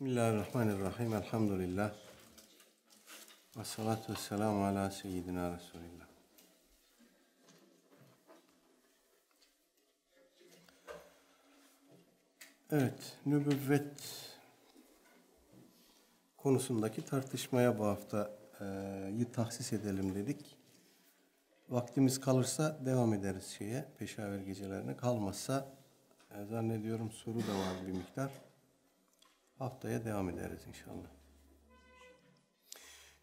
Bismillahirrahmanirrahim. Elhamdülillah. Ve salatu ve selamu ala seyyidina Resulillah. Evet, nübüvvet konusundaki tartışmaya bu hafta e, tahsis edelim dedik. Vaktimiz kalırsa devam ederiz şeye, peşaver gecelerine. Kalmazsa e, zannediyorum soru da var bir miktar. Haftaya devam ederiz inşallah.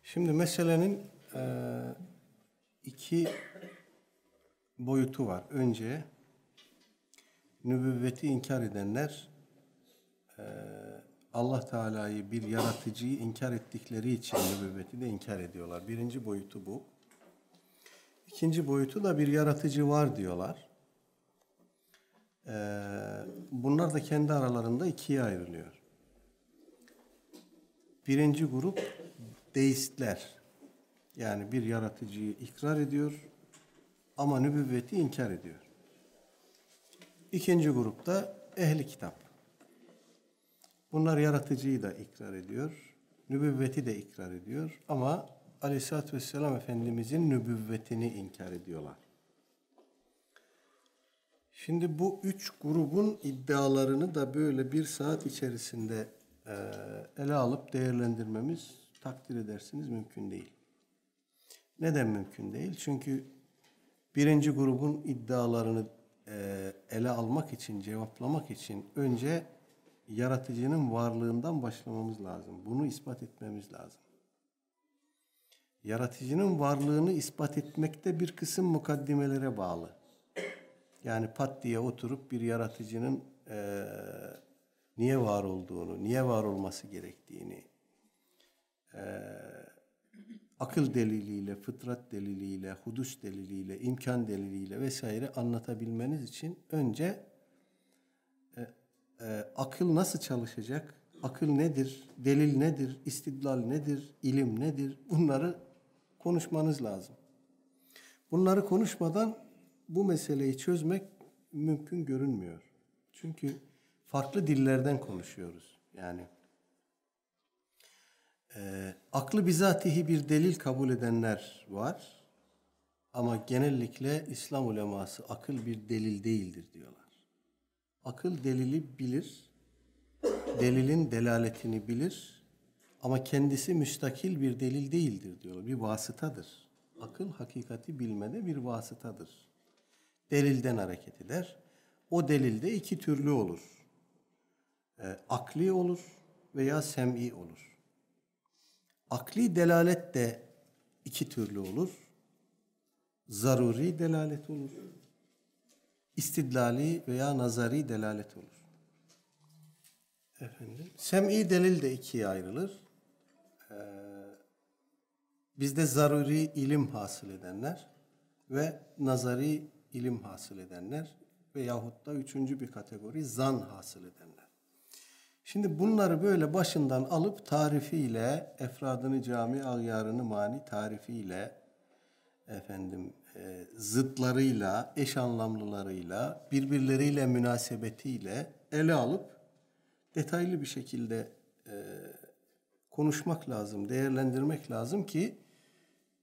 Şimdi meselenin e, iki boyutu var. Önce nübüvveti inkar edenler e, Allah Teala'yı bir yaratıcıyı inkar ettikleri için nübüvveti de inkar ediyorlar. Birinci boyutu bu. İkinci boyutu da bir yaratıcı var diyorlar. E, bunlar da kendi aralarında ikiye ayrılıyor. Birinci grup deistler. Yani bir yaratıcıyı ikrar ediyor ama nübüvveti inkar ediyor. İkinci grupta ehli kitap. Bunlar yaratıcıyı da ikrar ediyor, nübüvveti de ikrar ediyor ama Aleyhisselatü Vesselam Efendimizin nübüvvetini inkar ediyorlar. Şimdi bu üç grubun iddialarını da böyle bir saat içerisinde ele alıp değerlendirmemiz takdir edersiniz mümkün değil. Neden mümkün değil? Çünkü birinci grubun iddialarını e, ele almak için, cevaplamak için önce yaratıcının varlığından başlamamız lazım. Bunu ispat etmemiz lazım. Yaratıcının varlığını ispat etmekte bir kısım mukaddimelere bağlı. Yani pat diye oturup bir yaratıcının e, niye var olduğunu, niye var olması gerektiğini, e, akıl deliliyle, fıtrat deliliyle, hudus deliliyle, imkan deliliyle vesaire anlatabilmeniz için önce e, e, akıl nasıl çalışacak, akıl nedir, delil nedir, istidlal nedir, ilim nedir? Bunları konuşmanız lazım. Bunları konuşmadan bu meseleyi çözmek mümkün görünmüyor. Çünkü farklı dillerden konuşuyoruz. Yani e, aklı bizatihi bir delil kabul edenler var. Ama genellikle İslam uleması akıl bir delil değildir diyorlar. Akıl delili bilir, delilin delaletini bilir ama kendisi müstakil bir delil değildir diyorlar. Bir vasıtadır. Akıl hakikati bilmede bir vasıtadır. Delilden hareket eder. O delilde iki türlü olur. E, akli olur veya sem'i olur. Akli delalet de iki türlü olur. Zaruri delalet olur. İstidlali veya nazari delalet olur. Efendim, sem'i delil de ikiye ayrılır. Ee, bizde zaruri ilim hasıl edenler ve nazari ilim hasıl edenler veyahut da üçüncü bir kategori zan hasıl edenler. Şimdi bunları böyle başından alıp tarifiyle, efradını cami, agyarını mani tarifiyle, efendim e, zıtlarıyla, eş anlamlılarıyla, birbirleriyle münasebetiyle ele alıp detaylı bir şekilde e, konuşmak lazım, değerlendirmek lazım ki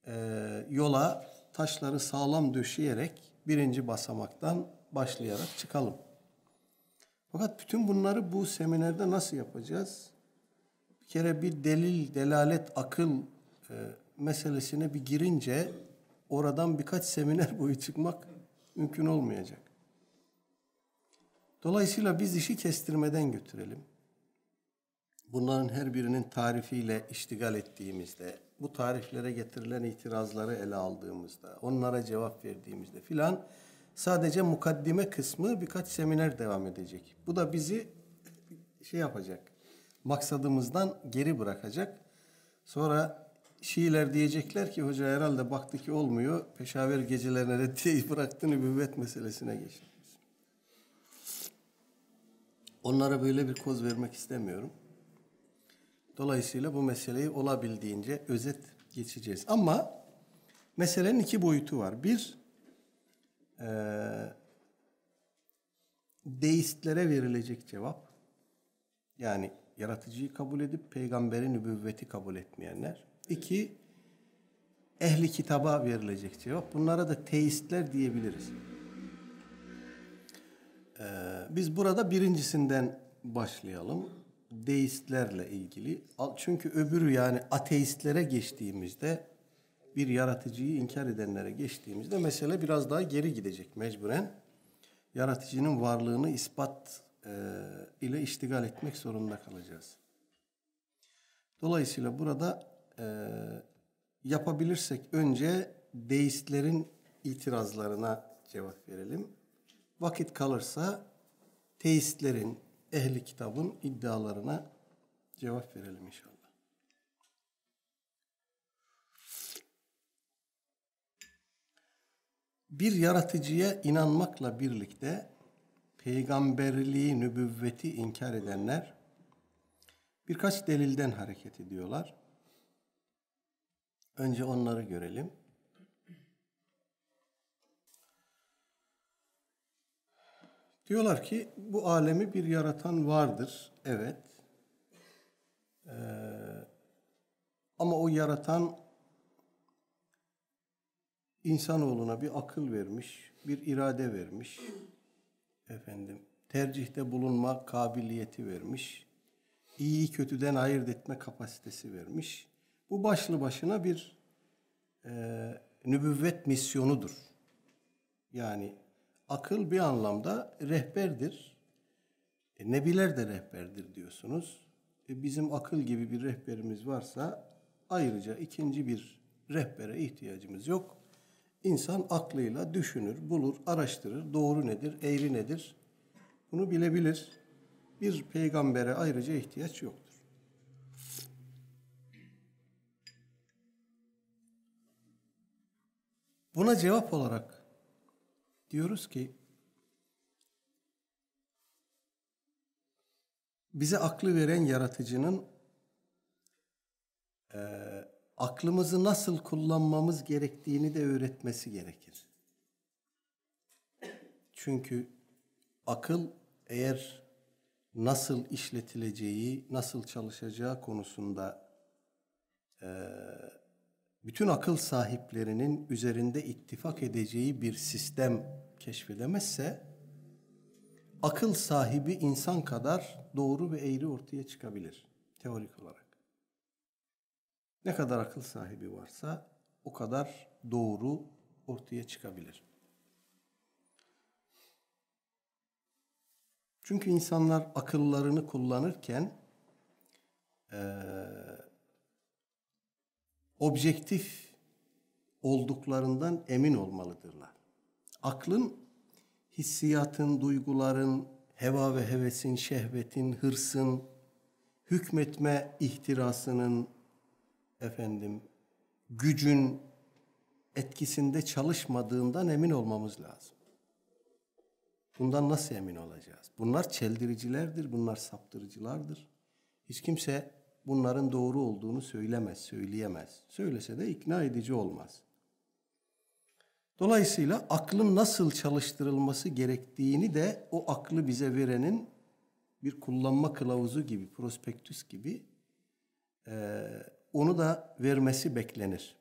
e, yola taşları sağlam döşeyerek birinci basamaktan başlayarak çıkalım. Fakat bütün bunları bu seminerde nasıl yapacağız? Bir kere bir delil, delalet, akıl e, meselesine bir girince oradan birkaç seminer boyu çıkmak mümkün olmayacak. Dolayısıyla biz işi kestirmeden götürelim. Bunların her birinin tarifiyle iştigal ettiğimizde, bu tariflere getirilen itirazları ele aldığımızda, onlara cevap verdiğimizde filan Sadece mukaddime kısmı birkaç seminer devam edecek. Bu da bizi şey yapacak. Maksadımızdan geri bırakacak. Sonra Şiiler diyecekler ki hoca herhalde baktı ki olmuyor. Peşaver gecelerine reddiyeyi bıraktı nübüvvet meselesine geçti. Onlara böyle bir koz vermek istemiyorum. Dolayısıyla bu meseleyi olabildiğince özet geçeceğiz. Ama meselenin iki boyutu var. Bir, e, deistlere verilecek cevap yani yaratıcıyı kabul edip peygamberi nübüvveti kabul etmeyenler. İki, ehli kitaba verilecek cevap. Bunlara da teistler diyebiliriz. Ee, biz burada birincisinden başlayalım. Deistlerle ilgili. Çünkü öbürü yani ateistlere geçtiğimizde bir yaratıcıyı inkar edenlere geçtiğimizde mesele biraz daha geri gidecek mecburen. Yaratıcının varlığını ispat e, ile iştigal etmek zorunda kalacağız. Dolayısıyla burada e, yapabilirsek önce deistlerin itirazlarına cevap verelim. Vakit kalırsa teistlerin, ehli kitabın iddialarına cevap verelim inşallah. Bir yaratıcıya inanmakla birlikte peygamberliği, nübüvveti inkar edenler birkaç delilden hareket ediyorlar. Önce onları görelim. Diyorlar ki bu alemi bir yaratan vardır. Evet. Ee, ama o yaratan insanoğluna bir akıl vermiş, bir irade vermiş. Efendim, tercihte bulunma kabiliyeti vermiş. İyiyi kötüden ayırt etme kapasitesi vermiş. Bu başlı başına bir e, nübüvvet misyonudur. Yani akıl bir anlamda rehberdir. E, nebiler de rehberdir diyorsunuz. E, bizim akıl gibi bir rehberimiz varsa ayrıca ikinci bir rehbere ihtiyacımız yok. İnsan aklıyla düşünür, bulur, araştırır. Doğru nedir, eğri nedir? Bunu bilebilir. Bir peygambere ayrıca ihtiyaç yoktur. Buna cevap olarak diyoruz ki bize aklı veren yaratıcının e, aklımızı nasıl kullanmamız gerektiğini de öğretmesi gerekir. Çünkü akıl eğer nasıl işletileceği, nasıl çalışacağı konusunda e, bütün akıl sahiplerinin üzerinde ittifak edeceği bir sistem keşfedemezse akıl sahibi insan kadar doğru ve eğri ortaya çıkabilir teorik olarak. Ne kadar akıl sahibi varsa o kadar doğru ortaya çıkabilir. Çünkü insanlar akıllarını kullanırken e, objektif olduklarından emin olmalıdırlar. Aklın hissiyatın, duyguların, heva ve hevesin, şehvetin, hırsın, hükmetme ihtirasının, efendim, gücün etkisinde çalışmadığından emin olmamız lazım. Bundan nasıl emin olacağız? Bunlar çeldiricilerdir, bunlar saptırıcılardır. Hiç kimse bunların doğru olduğunu söylemez, söyleyemez. Söylese de ikna edici olmaz. Dolayısıyla aklın nasıl çalıştırılması gerektiğini de o aklı bize verenin bir kullanma kılavuzu gibi, prospektüs gibi e, onu da vermesi beklenir.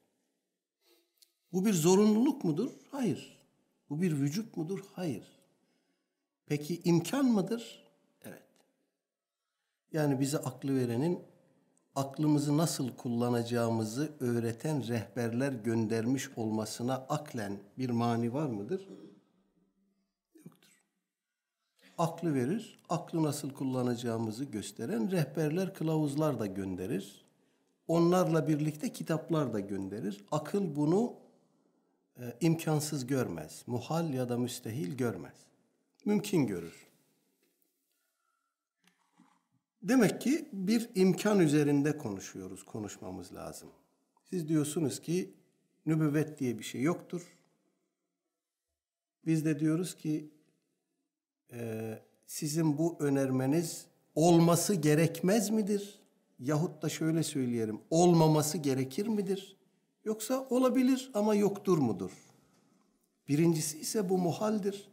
Bu bir zorunluluk mudur? Hayır. Bu bir vücut mudur? Hayır. Peki imkan mıdır? Evet. Yani bize aklı verenin aklımızı nasıl kullanacağımızı öğreten rehberler göndermiş olmasına aklen bir mani var mıdır? Yoktur. Aklı verir, aklı nasıl kullanacağımızı gösteren rehberler, kılavuzlar da gönderir. Onlarla birlikte kitaplar da gönderir. Akıl bunu e, imkansız görmez. Muhal ya da müstehil görmez. Mümkün görür. Demek ki bir imkan üzerinde konuşuyoruz, konuşmamız lazım. Siz diyorsunuz ki nübüvvet diye bir şey yoktur. Biz de diyoruz ki e, sizin bu önermeniz olması gerekmez midir? Yahut da şöyle söyleyelim, olmaması gerekir midir? Yoksa olabilir ama yoktur mudur? Birincisi ise bu muhaldir.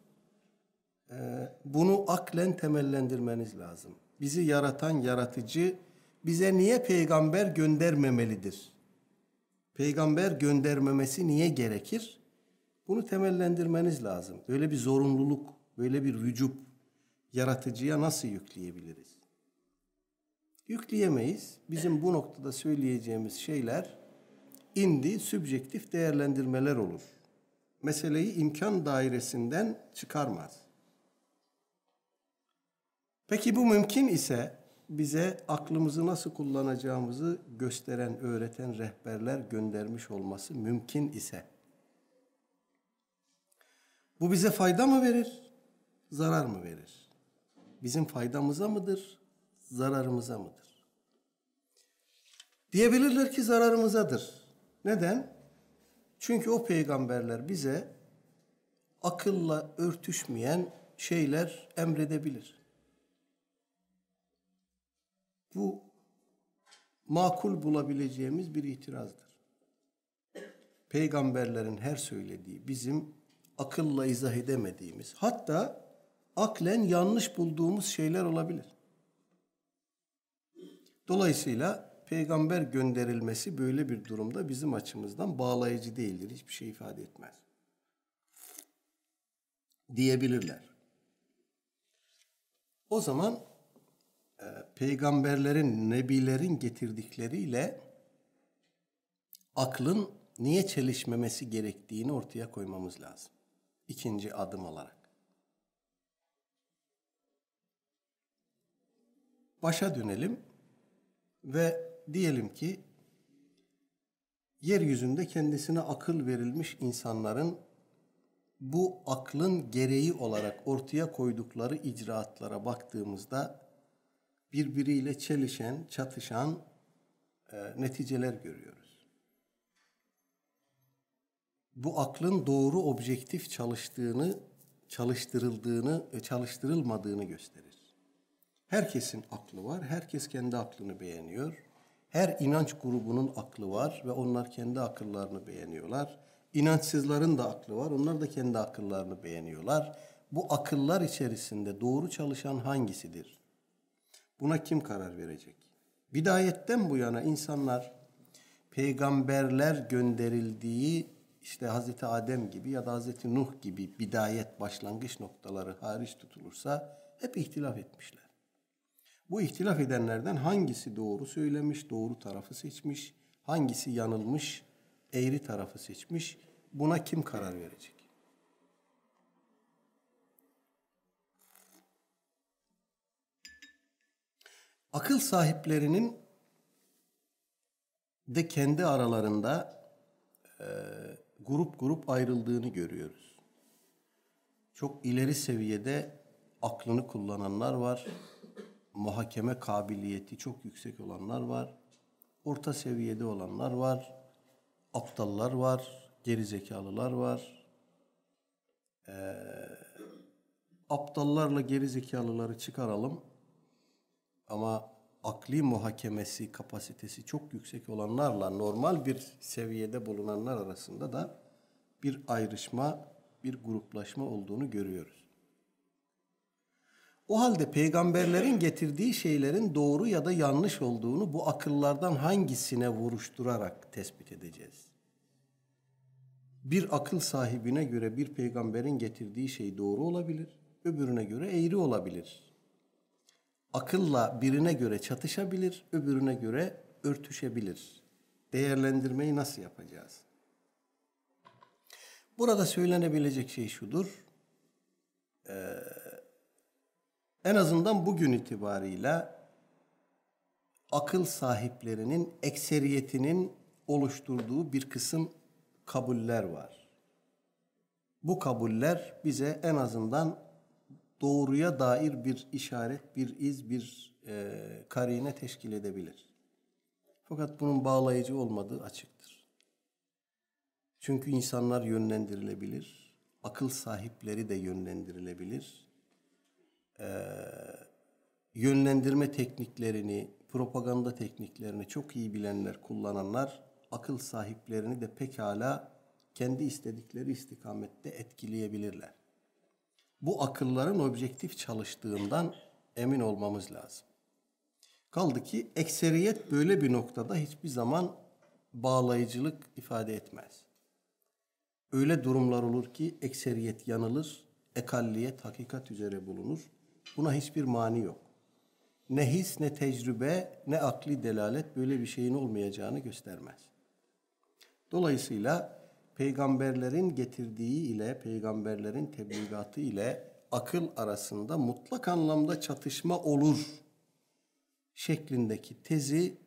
Ee, bunu aklen temellendirmeniz lazım. bizi yaratan yaratıcı bize niye peygamber göndermemelidir? Peygamber göndermemesi niye gerekir? Bunu temellendirmeniz lazım. Böyle bir zorunluluk, böyle bir vücub yaratıcıya nasıl yükleyebiliriz? Yükleyemeyiz. Bizim bu noktada söyleyeceğimiz şeyler indi sübjektif değerlendirmeler olur. Meseleyi imkan dairesinden çıkarmaz. Peki bu mümkün ise bize aklımızı nasıl kullanacağımızı gösteren, öğreten rehberler göndermiş olması mümkün ise bu bize fayda mı verir, zarar mı verir? Bizim faydamıza mıdır, zararımıza mıdır? Diyebilirler ki zararımızadır. Neden? Çünkü o peygamberler bize akılla örtüşmeyen şeyler emredebilir. Bu makul bulabileceğimiz bir itirazdır. Peygamberlerin her söylediği bizim akılla izah edemediğimiz, hatta aklen yanlış bulduğumuz şeyler olabilir. Dolayısıyla peygamber gönderilmesi böyle bir durumda bizim açımızdan bağlayıcı değildir. Hiçbir şey ifade etmez. Diyebilirler. O zaman e, peygamberlerin, nebilerin getirdikleriyle aklın niye çelişmemesi gerektiğini ortaya koymamız lazım. İkinci adım olarak. Başa dönelim ve diyelim ki yeryüzünde kendisine akıl verilmiş insanların bu aklın gereği olarak ortaya koydukları icraatlara baktığımızda birbiriyle çelişen, çatışan e, neticeler görüyoruz. Bu aklın doğru objektif çalıştığını, çalıştırıldığını, e, çalıştırılmadığını gösterir. Herkesin aklı var, herkes kendi aklını beğeniyor. Her inanç grubunun aklı var ve onlar kendi akıllarını beğeniyorlar. İnançsızların da aklı var, onlar da kendi akıllarını beğeniyorlar. Bu akıllar içerisinde doğru çalışan hangisidir? Buna kim karar verecek? Bidayetten bu yana insanlar peygamberler gönderildiği işte Hazreti Adem gibi ya da Hazreti Nuh gibi bidayet başlangıç noktaları hariç tutulursa hep ihtilaf etmişler. Bu ihtilaf edenlerden hangisi doğru söylemiş, doğru tarafı seçmiş, hangisi yanılmış, eğri tarafı seçmiş, buna kim karar verecek? Akıl sahiplerinin de kendi aralarında e, grup grup ayrıldığını görüyoruz. Çok ileri seviyede aklını kullananlar var. Muhakeme kabiliyeti çok yüksek olanlar var. Orta seviyede olanlar var. Aptallar var. Gerizekalılar var. Ee, aptallarla gerizekalıları çıkaralım. Ama akli muhakemesi kapasitesi çok yüksek olanlarla normal bir seviyede bulunanlar arasında da bir ayrışma, bir gruplaşma olduğunu görüyoruz. O halde peygamberlerin getirdiği şeylerin doğru ya da yanlış olduğunu bu akıllardan hangisine vuruşturarak tespit edeceğiz? Bir akıl sahibine göre bir peygamberin getirdiği şey doğru olabilir, öbürüne göre eğri olabilir akılla birine göre çatışabilir, öbürüne göre örtüşebilir. Değerlendirmeyi nasıl yapacağız? Burada söylenebilecek şey şudur. Ee, en azından bugün itibarıyla akıl sahiplerinin ekseriyetinin oluşturduğu bir kısım kabuller var. Bu kabuller bize en azından doğruya dair bir işaret, bir iz, bir e, karine teşkil edebilir. Fakat bunun bağlayıcı olmadığı açıktır. Çünkü insanlar yönlendirilebilir, akıl sahipleri de yönlendirilebilir. Ee, yönlendirme tekniklerini, propaganda tekniklerini çok iyi bilenler, kullananlar akıl sahiplerini de pekala kendi istedikleri istikamette etkileyebilirler bu akılların objektif çalıştığından emin olmamız lazım. Kaldı ki ekseriyet böyle bir noktada hiçbir zaman bağlayıcılık ifade etmez. Öyle durumlar olur ki ekseriyet yanılır, ekalliyet hakikat üzere bulunur. Buna hiçbir mani yok. Ne his, ne tecrübe, ne akli delalet böyle bir şeyin olmayacağını göstermez. Dolayısıyla peygamberlerin getirdiği ile peygamberlerin tebligatı ile akıl arasında mutlak anlamda çatışma olur şeklindeki tezi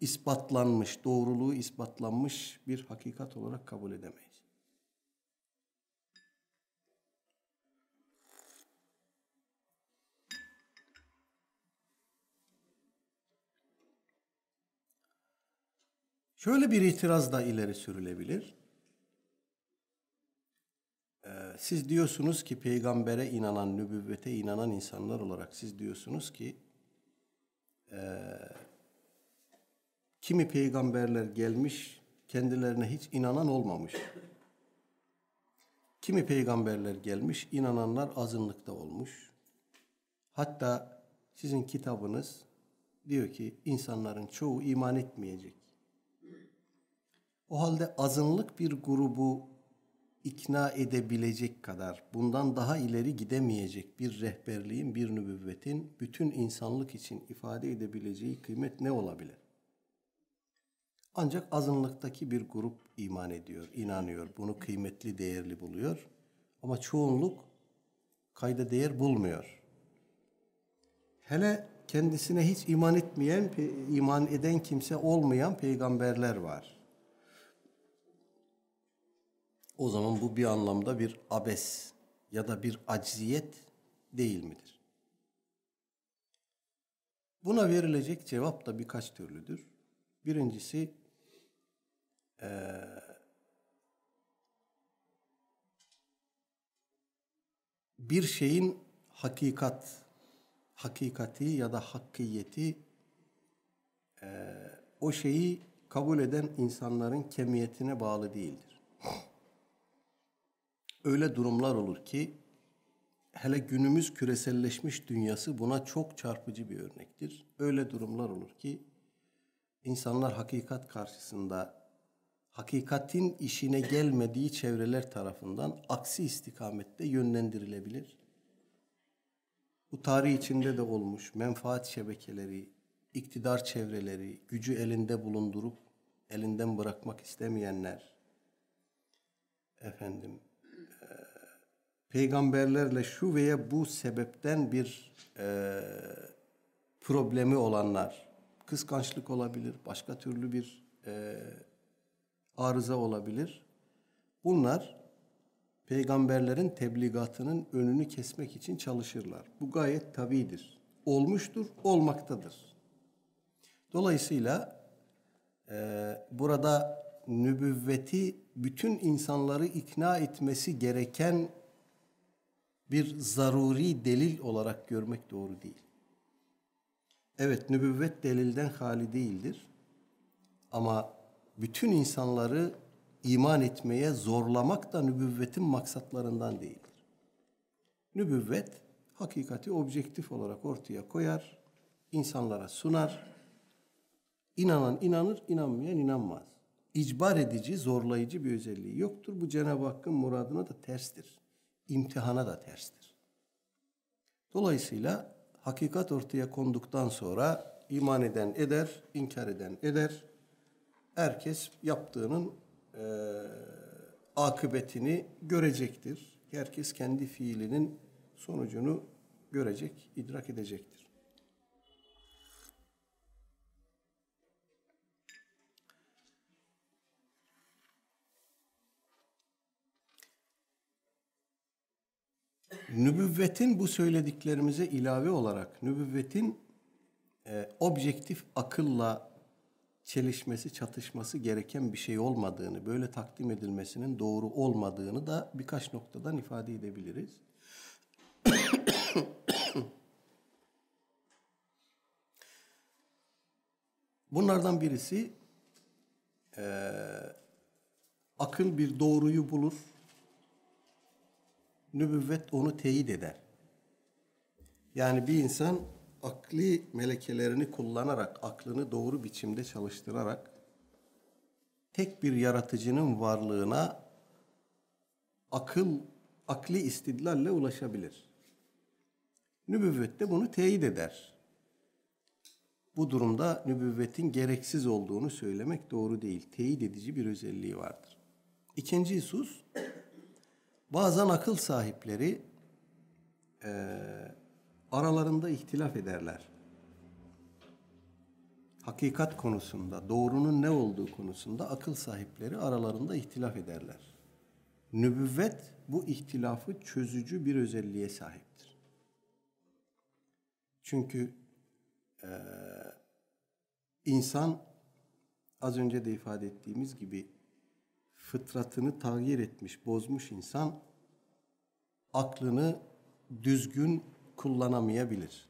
ispatlanmış, doğruluğu ispatlanmış bir hakikat olarak kabul edemeyiz. Şöyle bir itiraz da ileri sürülebilir. Ee, siz diyorsunuz ki peygambere inanan, nübüvvete inanan insanlar olarak siz diyorsunuz ki e, kimi peygamberler gelmiş kendilerine hiç inanan olmamış. Kimi peygamberler gelmiş inananlar azınlıkta olmuş. Hatta sizin kitabınız diyor ki insanların çoğu iman etmeyecek. O halde azınlık bir grubu ikna edebilecek kadar, bundan daha ileri gidemeyecek bir rehberliğin, bir nübüvvetin bütün insanlık için ifade edebileceği kıymet ne olabilir? Ancak azınlıktaki bir grup iman ediyor, inanıyor, bunu kıymetli, değerli buluyor. Ama çoğunluk kayda değer bulmuyor. Hele kendisine hiç iman etmeyen, iman eden kimse olmayan peygamberler var. O zaman bu bir anlamda bir abes ya da bir acziyet değil midir? Buna verilecek cevap da birkaç türlüdür. Birincisi ee, bir şeyin hakikat, hakikati ya da hakkiyeti e, o şeyi kabul eden insanların kemiyetine bağlı değildir öyle durumlar olur ki hele günümüz küreselleşmiş dünyası buna çok çarpıcı bir örnektir. Öyle durumlar olur ki insanlar hakikat karşısında hakikatin işine gelmediği çevreler tarafından aksi istikamette yönlendirilebilir. Bu tarih içinde de olmuş menfaat şebekeleri, iktidar çevreleri, gücü elinde bulundurup elinden bırakmak istemeyenler, efendim peygamberlerle şu veya bu sebepten bir e, problemi olanlar, kıskançlık olabilir, başka türlü bir e, arıza olabilir. Bunlar peygamberlerin tebligatının önünü kesmek için çalışırlar. Bu gayet tabidir. Olmuştur, olmaktadır. Dolayısıyla e, burada nübüvveti bütün insanları ikna etmesi gereken bir zaruri delil olarak görmek doğru değil. Evet nübüvvet delilden hali değildir. Ama bütün insanları iman etmeye zorlamak da nübüvvetin maksatlarından değildir. Nübüvvet hakikati objektif olarak ortaya koyar, insanlara sunar. İnanan inanır, inanmayan inanmaz. İcbar edici, zorlayıcı bir özelliği yoktur. Bu Cenab-ı Hakk'ın muradına da terstir imtihana da terstir. Dolayısıyla hakikat ortaya konduktan sonra iman eden eder, inkar eden eder. Herkes yaptığının e, akıbetini görecektir. Herkes kendi fiilinin sonucunu görecek, idrak edecektir. Nübüvvetin bu söylediklerimize ilave olarak nübüvvetin e, objektif akılla çelişmesi, çatışması gereken bir şey olmadığını, böyle takdim edilmesinin doğru olmadığını da birkaç noktadan ifade edebiliriz. Bunlardan birisi e, akıl bir doğruyu bulur, nübüvvet onu teyit eder. Yani bir insan akli melekelerini kullanarak, aklını doğru biçimde çalıştırarak tek bir yaratıcının varlığına akıl, akli istidlalle ulaşabilir. Nübüvvet de bunu teyit eder. Bu durumda nübüvvetin gereksiz olduğunu söylemek doğru değil. Teyit edici bir özelliği vardır. İkinci husus, bazen akıl sahipleri e, aralarında ihtilaf ederler. Hakikat konusunda, doğrunun ne olduğu konusunda akıl sahipleri aralarında ihtilaf ederler. Nübüvvet bu ihtilafı çözücü bir özelliğe sahiptir. Çünkü e, insan az önce de ifade ettiğimiz gibi fıtratını tağyir etmiş, bozmuş insan aklını düzgün kullanamayabilir.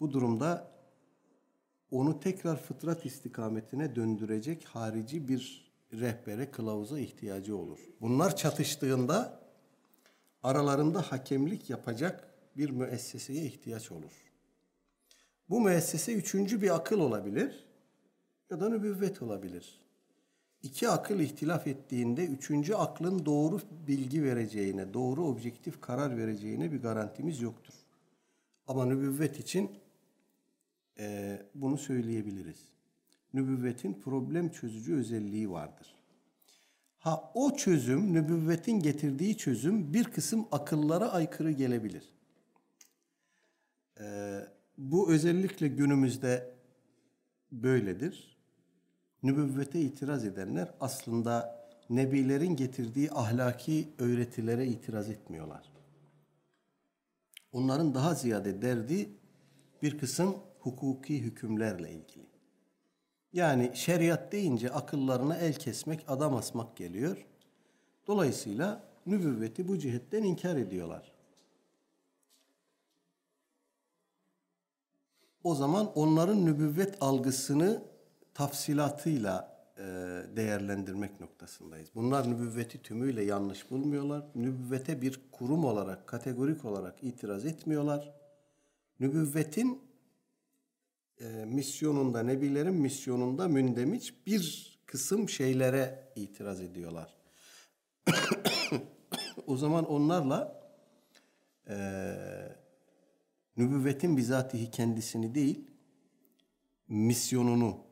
Bu durumda onu tekrar fıtrat istikametine döndürecek harici bir rehbere, kılavuza ihtiyacı olur. Bunlar çatıştığında aralarında hakemlik yapacak bir müesseseye ihtiyaç olur. Bu müessese üçüncü bir akıl olabilir ya da nübüvvet olabilir. İki akıl ihtilaf ettiğinde üçüncü aklın doğru bilgi vereceğine, doğru objektif karar vereceğine bir garantimiz yoktur. Ama nübüvvet için e, bunu söyleyebiliriz. Nübüvvetin problem çözücü özelliği vardır. Ha o çözüm, nübüvvetin getirdiği çözüm bir kısım akıllara aykırı gelebilir. Ee, bu özellikle günümüzde böyledir. Nübüvvete itiraz edenler aslında nebilerin getirdiği ahlaki öğretilere itiraz etmiyorlar. Onların daha ziyade derdi bir kısım hukuki hükümlerle ilgili. Yani şeriat deyince akıllarına el kesmek, adam asmak geliyor. Dolayısıyla nübüvveti bu cihetten inkar ediyorlar. O zaman onların nübüvvet algısını tafsilatıyla e, değerlendirmek noktasındayız. Bunlar nübüvveti tümüyle yanlış bulmuyorlar. Nübüvvete bir kurum olarak, kategorik olarak itiraz etmiyorlar. Nübüvvetin e, misyonunda, nebilerin misyonunda mündemiç bir kısım şeylere itiraz ediyorlar. o zaman onlarla e, nübüvvetin bizatihi kendisini değil, misyonunu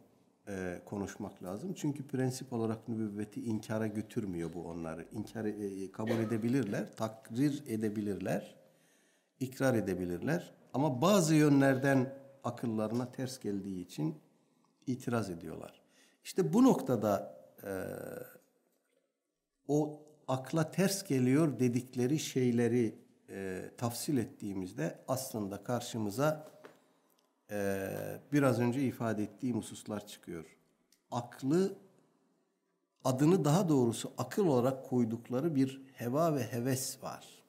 e, konuşmak lazım. Çünkü prensip olarak nübüvveti inkara götürmüyor bu onları. İnkar e, kabul edebilirler, takrir edebilirler, ikrar edebilirler. Ama bazı yönlerden akıllarına ters geldiği için itiraz ediyorlar. İşte bu noktada e, o akla ters geliyor dedikleri şeyleri e, tafsil ettiğimizde aslında karşımıza e, biraz önce ifade ettiğim hususlar çıkıyor. Aklı adını daha doğrusu akıl olarak koydukları bir heva ve heves var.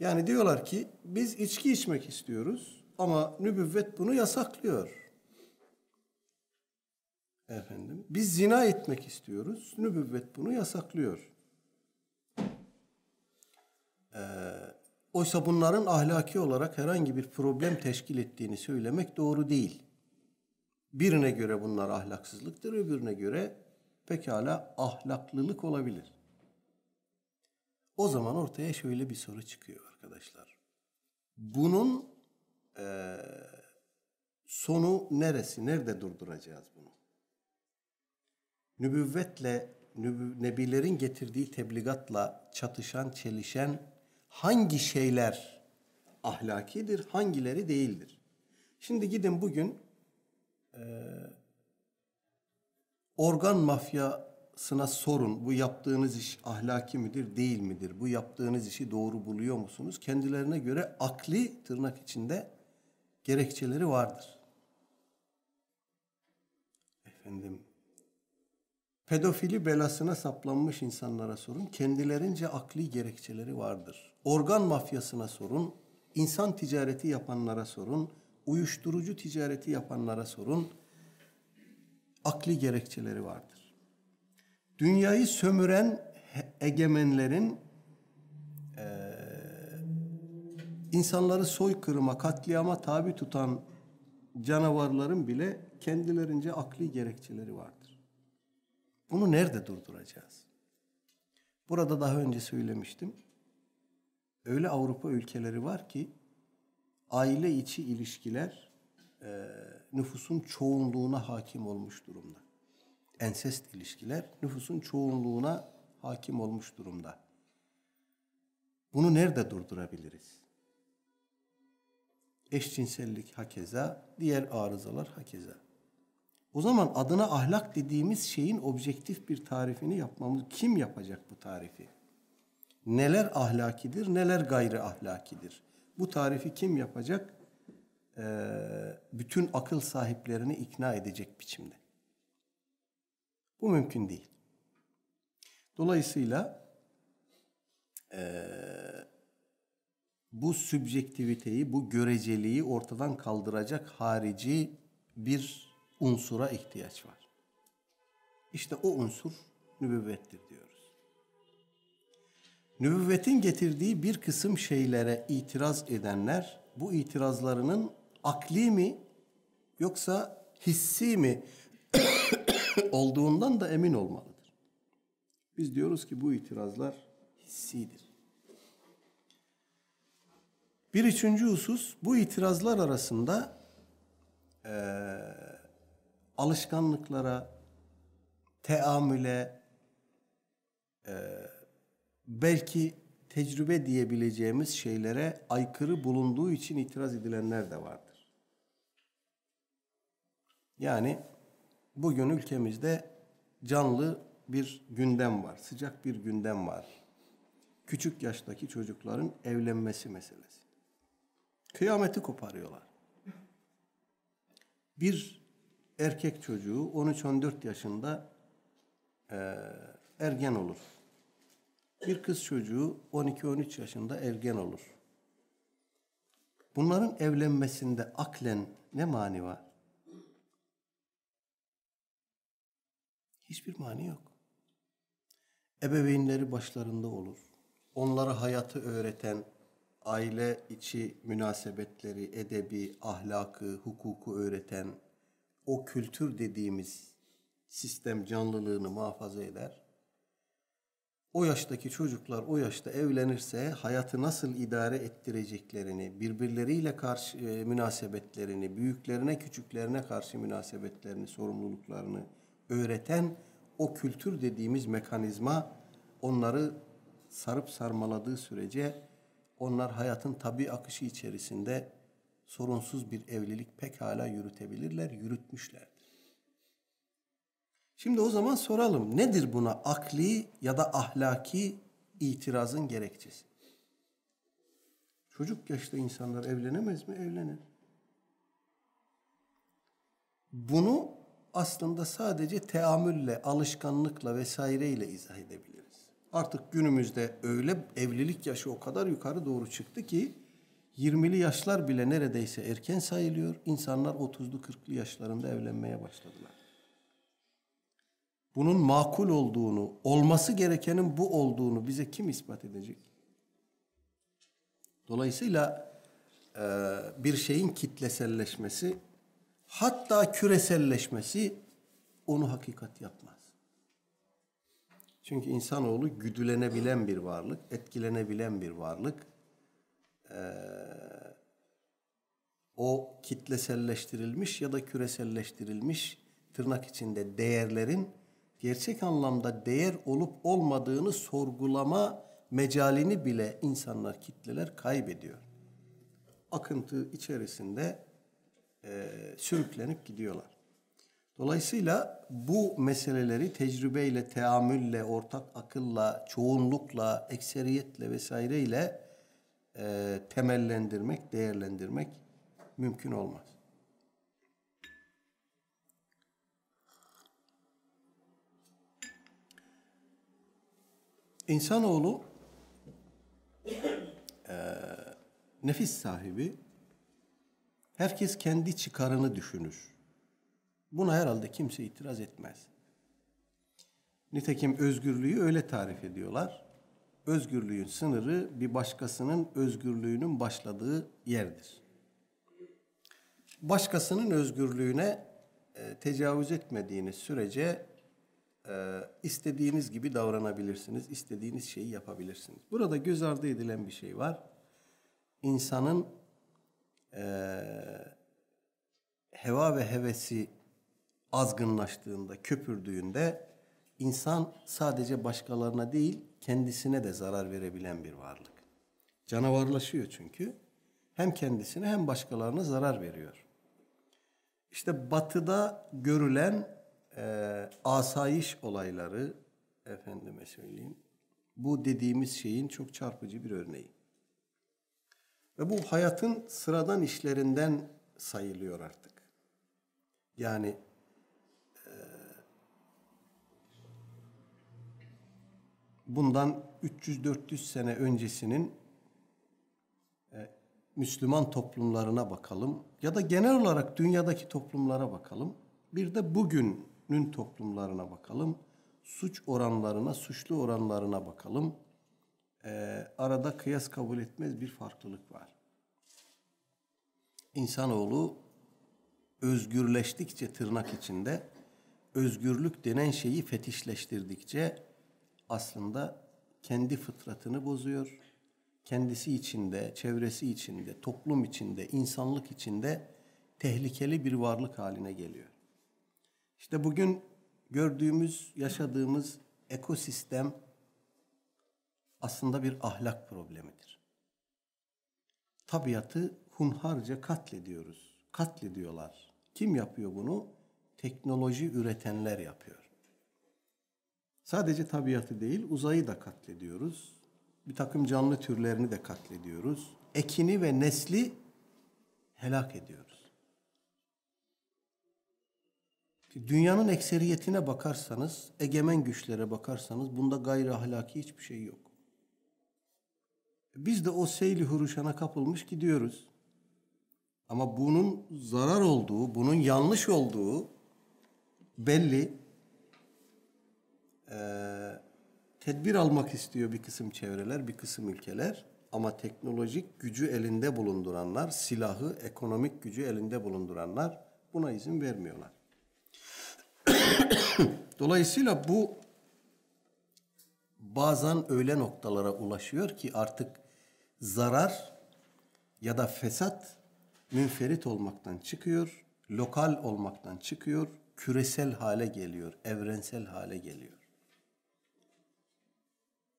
Yani diyorlar ki biz içki içmek istiyoruz ama nübüvvet bunu yasaklıyor. Efendim biz zina etmek istiyoruz. Nübüvvet bunu yasaklıyor. Ee, oysa bunların ahlaki olarak herhangi bir problem teşkil ettiğini söylemek doğru değil. Birine göre bunlar ahlaksızlıktır, öbürüne göre pekala ahlaklılık olabilir. O zaman ortaya şöyle bir soru çıkıyor arkadaşlar. Bunun e, sonu neresi? Nerede durduracağız bunu? Nübüvvetle, nübü, nebilerin getirdiği tebligatla çatışan, çelişen hangi şeyler ahlakidir, hangileri değildir? Şimdi gidin bugün e, organ mafyasına sorun. Bu yaptığınız iş ahlaki midir, değil midir? Bu yaptığınız işi doğru buluyor musunuz? Kendilerine göre akli tırnak içinde gerekçeleri vardır. Efendim, pedofili belasına saplanmış insanlara sorun, kendilerince akli gerekçeleri vardır. Organ mafyasına sorun, insan ticareti yapanlara sorun, uyuşturucu ticareti yapanlara sorun, akli gerekçeleri vardır. Dünyayı sömüren egemenlerin insanları soykırıma, katliama tabi tutan canavarların bile kendilerince akli gerekçeleri vardır. Bunu nerede durduracağız? Burada daha önce söylemiştim. Öyle Avrupa ülkeleri var ki aile içi ilişkiler e, nüfusun çoğunluğuna hakim olmuş durumda. Ensest ilişkiler nüfusun çoğunluğuna hakim olmuş durumda. Bunu nerede durdurabiliriz? Eşcinsellik hakeza, diğer arızalar hakeza. O zaman adına ahlak dediğimiz şeyin objektif bir tarifini yapmamız kim yapacak bu tarifi? Neler ahlakidir, neler gayri ahlakidir? Bu tarifi kim yapacak? Ee, bütün akıl sahiplerini ikna edecek biçimde. Bu mümkün değil. Dolayısıyla e, bu sübjektiviteyi, bu göreceliği ortadan kaldıracak harici bir unsura ihtiyaç var. İşte o unsur nübüvvettir. Nübüvvetin getirdiği bir kısım şeylere itiraz edenler bu itirazlarının akli mi yoksa hissi mi olduğundan da emin olmalıdır. Biz diyoruz ki bu itirazlar hissidir. Bir üçüncü husus bu itirazlar arasında e, alışkanlıklara, teamüle, e, belki tecrübe diyebileceğimiz şeylere aykırı bulunduğu için itiraz edilenler de vardır. Yani bugün ülkemizde canlı bir gündem var, sıcak bir gündem var. Küçük yaştaki çocukların evlenmesi meselesi. Kıyameti koparıyorlar. Bir erkek çocuğu 13-14 yaşında e, ergen olur. Bir kız çocuğu 12-13 yaşında ergen olur. Bunların evlenmesinde aklen ne mani var? Hiçbir mani yok. Ebeveynleri başlarında olur. Onlara hayatı öğreten, aile içi münasebetleri, edebi, ahlakı, hukuku öğreten o kültür dediğimiz sistem canlılığını muhafaza eder. O yaştaki çocuklar o yaşta evlenirse hayatı nasıl idare ettireceklerini, birbirleriyle karşı e, münasebetlerini, büyüklerine küçüklerine karşı münasebetlerini, sorumluluklarını öğreten o kültür dediğimiz mekanizma onları sarıp sarmaladığı sürece onlar hayatın tabi akışı içerisinde sorunsuz bir evlilik pekala yürütebilirler, yürütmüşlerdir. Şimdi o zaman soralım nedir buna akli ya da ahlaki itirazın gerekçesi? Çocuk yaşta insanlar evlenemez mi? Evlenir. Bunu aslında sadece teamülle, alışkanlıkla vesaireyle izah edebiliriz. Artık günümüzde öyle evlilik yaşı o kadar yukarı doğru çıktı ki 20'li yaşlar bile neredeyse erken sayılıyor. İnsanlar 30'lu 40'lı yaşlarında evlenmeye başladılar. Bunun makul olduğunu, olması gerekenin bu olduğunu bize kim ispat edecek? Dolayısıyla e, bir şeyin kitleselleşmesi, hatta küreselleşmesi onu hakikat yapmaz. Çünkü insanoğlu güdülenebilen bir varlık, etkilenebilen bir varlık. Ee, o kitleselleştirilmiş ya da küreselleştirilmiş tırnak içinde değerlerin gerçek anlamda değer olup olmadığını sorgulama mecalini bile insanlar, kitleler kaybediyor. Akıntı içerisinde e, sürüklenip gidiyorlar. Dolayısıyla bu meseleleri tecrübeyle, teamülle, ortak akılla, çoğunlukla, ekseriyetle vesaireyle e, temellendirmek, değerlendirmek mümkün olmaz. İnsanoğlu e, nefis sahibi, herkes kendi çıkarını düşünür. Buna herhalde kimse itiraz etmez. Nitekim özgürlüğü öyle tarif ediyorlar. özgürlüğün sınırı bir başkasının özgürlüğünün başladığı yerdir. Başkasının özgürlüğüne e, tecavüz etmediğiniz sürece e, istediğiniz gibi davranabilirsiniz, istediğiniz şeyi yapabilirsiniz. Burada göz ardı edilen bir şey var. İnsanın e, heva ve hevesi azgınlaştığında, köpürdüğünde insan sadece başkalarına değil, kendisine de zarar verebilen bir varlık. Canavarlaşıyor çünkü. Hem kendisine hem başkalarına zarar veriyor. İşte batıda görülen e, asayiş olayları, efendime söyleyeyim, bu dediğimiz şeyin çok çarpıcı bir örneği. Ve bu hayatın sıradan işlerinden sayılıyor artık. Yani e, bundan 300-400 sene öncesinin e, Müslüman toplumlarına bakalım ya da genel olarak dünyadaki toplumlara bakalım. Bir de bugünün toplumlarına bakalım. Suç oranlarına, suçlu oranlarına bakalım. E, arada kıyas kabul etmez bir farklılık var. İnsanoğlu özgürleştikçe tırnak içinde özgürlük denen şeyi fetişleştirdikçe aslında kendi fıtratını bozuyor. Kendisi içinde, çevresi içinde, toplum içinde, insanlık içinde tehlikeli bir varlık haline geliyor. İşte bugün gördüğümüz, yaşadığımız ekosistem aslında bir ahlak problemidir. Tabiatı hunharca katlediyoruz. Katlediyorlar. Kim yapıyor bunu? Teknoloji üretenler yapıyor. Sadece tabiatı değil, uzayı da katlediyoruz. Bir takım canlı türlerini de katlediyoruz. Ekini ve nesli helak ediyoruz. Dünyanın ekseriyetine bakarsanız, egemen güçlere bakarsanız bunda gayri ahlaki hiçbir şey yok. Biz de o seyli huruşana kapılmış gidiyoruz. Ama bunun zarar olduğu, bunun yanlış olduğu belli. Ee, tedbir almak istiyor bir kısım çevreler, bir kısım ülkeler. Ama teknolojik gücü elinde bulunduranlar, silahı, ekonomik gücü elinde bulunduranlar buna izin vermiyorlar. Dolayısıyla bu bazen öyle noktalara ulaşıyor ki artık zarar ya da fesat münferit olmaktan çıkıyor, lokal olmaktan çıkıyor, küresel hale geliyor, evrensel hale geliyor.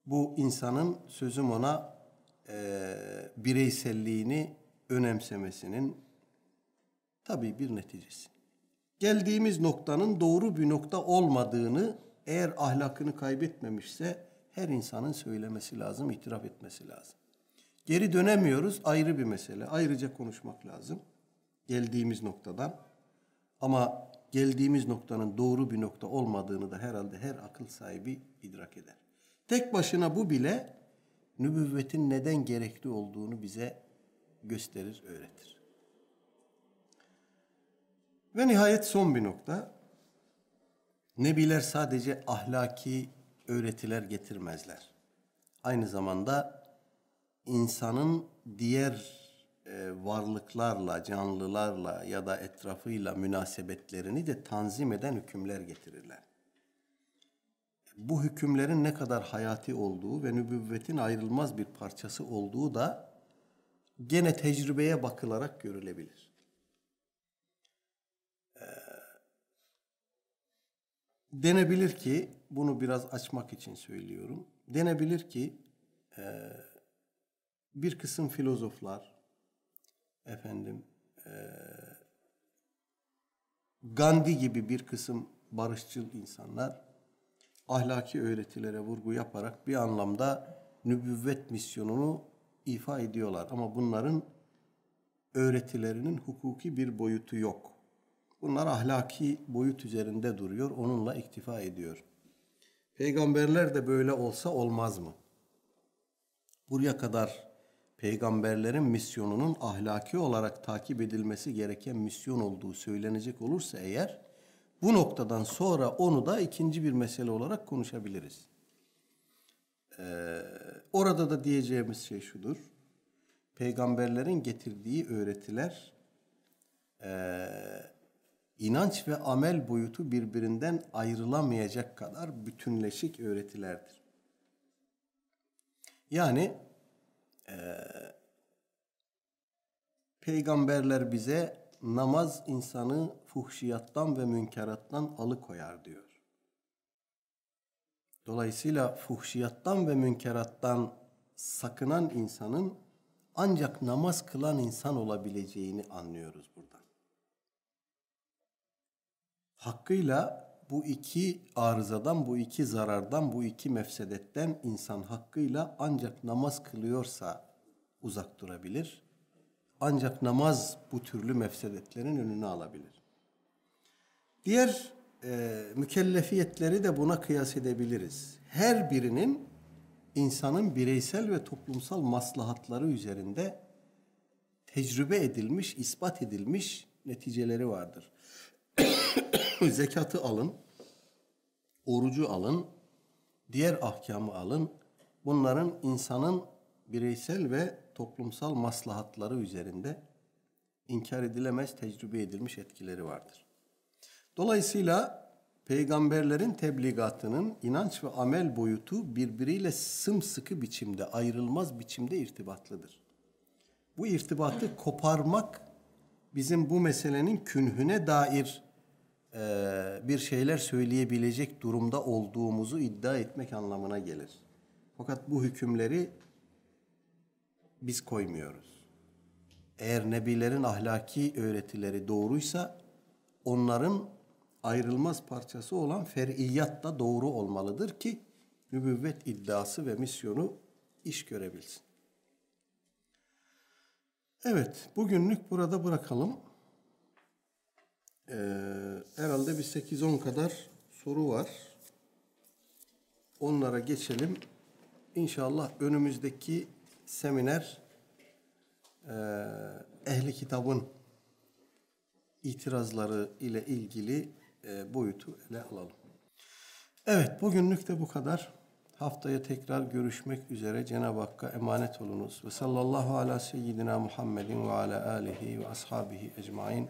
Bu insanın sözüm ona e, bireyselliğini önemsemesinin tabii bir neticesi. Geldiğimiz noktanın doğru bir nokta olmadığını eğer ahlakını kaybetmemişse her insanın söylemesi lazım, itiraf etmesi lazım. Geri dönemiyoruz ayrı bir mesele. Ayrıca konuşmak lazım geldiğimiz noktadan. Ama geldiğimiz noktanın doğru bir nokta olmadığını da herhalde her akıl sahibi idrak eder. Tek başına bu bile nübüvvetin neden gerekli olduğunu bize gösterir, öğretir. Ve nihayet son bir nokta. Nebiler sadece ahlaki öğretiler getirmezler. Aynı zamanda insanın diğer e, varlıklarla, canlılarla ya da etrafıyla münasebetlerini de tanzim eden hükümler getirirler. Bu hükümlerin ne kadar hayati olduğu ve nübüvvetin ayrılmaz bir parçası olduğu da gene tecrübeye bakılarak görülebilir. Denebilir ki, bunu biraz açmak için söylüyorum. Denebilir ki, e, bir kısım filozoflar, efendim, e, Gandhi gibi bir kısım barışçıl insanlar ahlaki öğretilere vurgu yaparak bir anlamda nübüvvet misyonunu ifa ediyorlar. Ama bunların öğretilerinin hukuki bir boyutu yok. Bunlar ahlaki boyut üzerinde duruyor, onunla iktifa ediyor. Peygamberler de böyle olsa olmaz mı? Buraya kadar peygamberlerin misyonunun ahlaki olarak takip edilmesi gereken misyon olduğu söylenecek olursa eğer bu noktadan sonra onu da ikinci bir mesele olarak konuşabiliriz. Ee, orada da diyeceğimiz şey şudur. Peygamberlerin getirdiği öğretiler eee, inanç ve amel boyutu birbirinden ayrılamayacak kadar bütünleşik öğretilerdir. Yani eee, peygamberler bize namaz insanı fuhşiyattan ve münkerattan alıkoyar diyor. Dolayısıyla fuhşiyattan ve münkerattan sakınan insanın ancak namaz kılan insan olabileceğini anlıyoruz buradan. Hakkıyla bu iki arızadan, bu iki zarardan, bu iki mefsedetten insan hakkıyla ancak namaz kılıyorsa uzak durabilir. Ancak namaz bu türlü mefsedetlerin önünü alabilir. Diğer e, mükellefiyetleri de buna kıyas edebiliriz. Her birinin insanın bireysel ve toplumsal maslahatları üzerinde tecrübe edilmiş, ispat edilmiş neticeleri vardır. Zekatı alın, orucu alın, diğer ahkamı alın. Bunların insanın bireysel ve toplumsal maslahatları üzerinde inkar edilemez tecrübe edilmiş etkileri vardır. Dolayısıyla peygamberlerin tebligatının inanç ve amel boyutu birbiriyle sımsıkı biçimde, ayrılmaz biçimde irtibatlıdır. Bu irtibatı koparmak bizim bu meselenin künhüne dair bir şeyler söyleyebilecek durumda olduğumuzu iddia etmek anlamına gelir. Fakat bu hükümleri biz koymuyoruz. Eğer nebilerin ahlaki öğretileri doğruysa onların ayrılmaz parçası olan fer'iyat da doğru olmalıdır ki nübüvvet iddiası ve misyonu iş görebilsin. Evet, bugünlük burada bırakalım. Ee, herhalde bir 8-10 kadar soru var. Onlara geçelim. İnşallah önümüzdeki seminer eee, ehli kitabın itirazları ile ilgili eee, boyutu ele alalım. Evet, bugünlük de bu kadar. Haftaya tekrar görüşmek üzere Cenab-ı Hakk'a emanet olunuz. Ve sallallahu ala seyyidina Muhammedin ve ala alihi ve ashabihi ecmain.